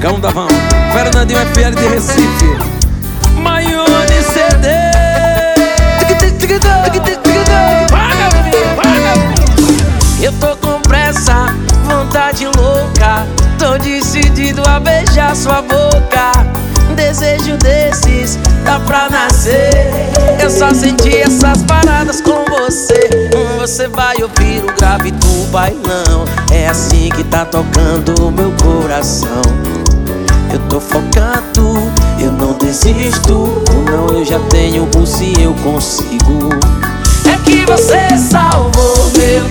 Cão da Vão, Fernandinho FL de Recife, Maione CD. Eu tô com pressa, vontade louca. Tô decidido a beijar sua boca. Desejo desses, dá pra nascer. Eu só senti essas paradas com você. Você vai ouvir o grave do bailão. Que tá tocando o meu coração. Eu tô focado, eu não desisto. Não, eu já tenho um se eu consigo. É que você salvou meu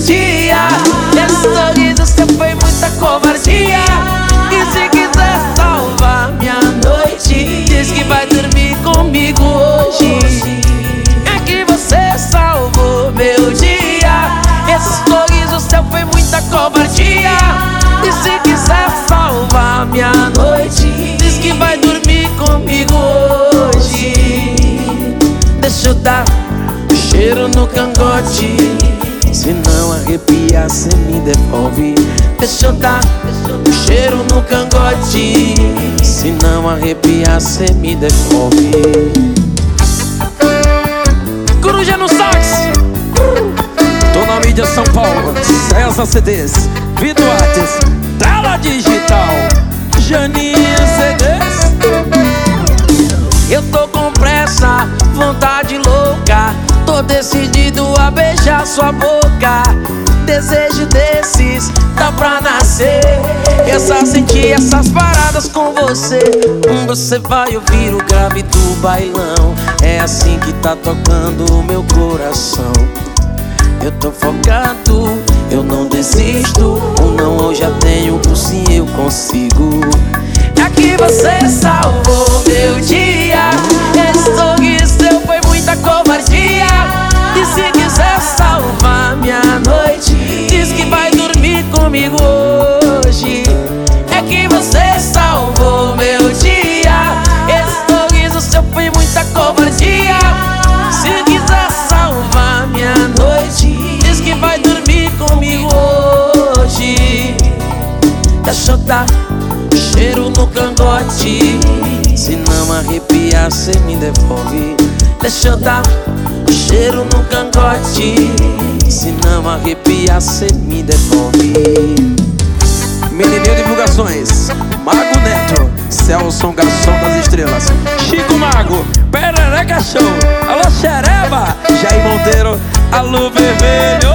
se quiser salvar minha noite, diz que vai dormir comigo hoje. Deixa eu dar cheiro no cangote. Se não arrepia, cê me devolve. Deixa eu dar cheiro no cangote. Se não arrepia, cê me devolve. Coruja no sax. Tô na mídia São Paulo, César CDs, Vitor Artes, Tela Digital, Janinha CDs. Eu tô com pressa, vontade louca. Tô decidido a beijar sua boca. Desejo desses, dá pra nascer. Eu só senti essas paradas com você. Hum, Você vai ouvir o grave do bailão. É assim que tá tocando o meu coração. Eu tô focado, eu não desisto. Não eu já tenho, o sim eu consigo. É que você Se não arrepiar, cê me devolve. Deixa eu dar cheiro no cangote. Se não arrepiar, cê me devolve. Menininho Divulgações, Mago Neto, Celso Garçom das Estrelas, Chico Mago, Perereca Show, Alô Xereba, Jair Monteiro, Alô Vermelho.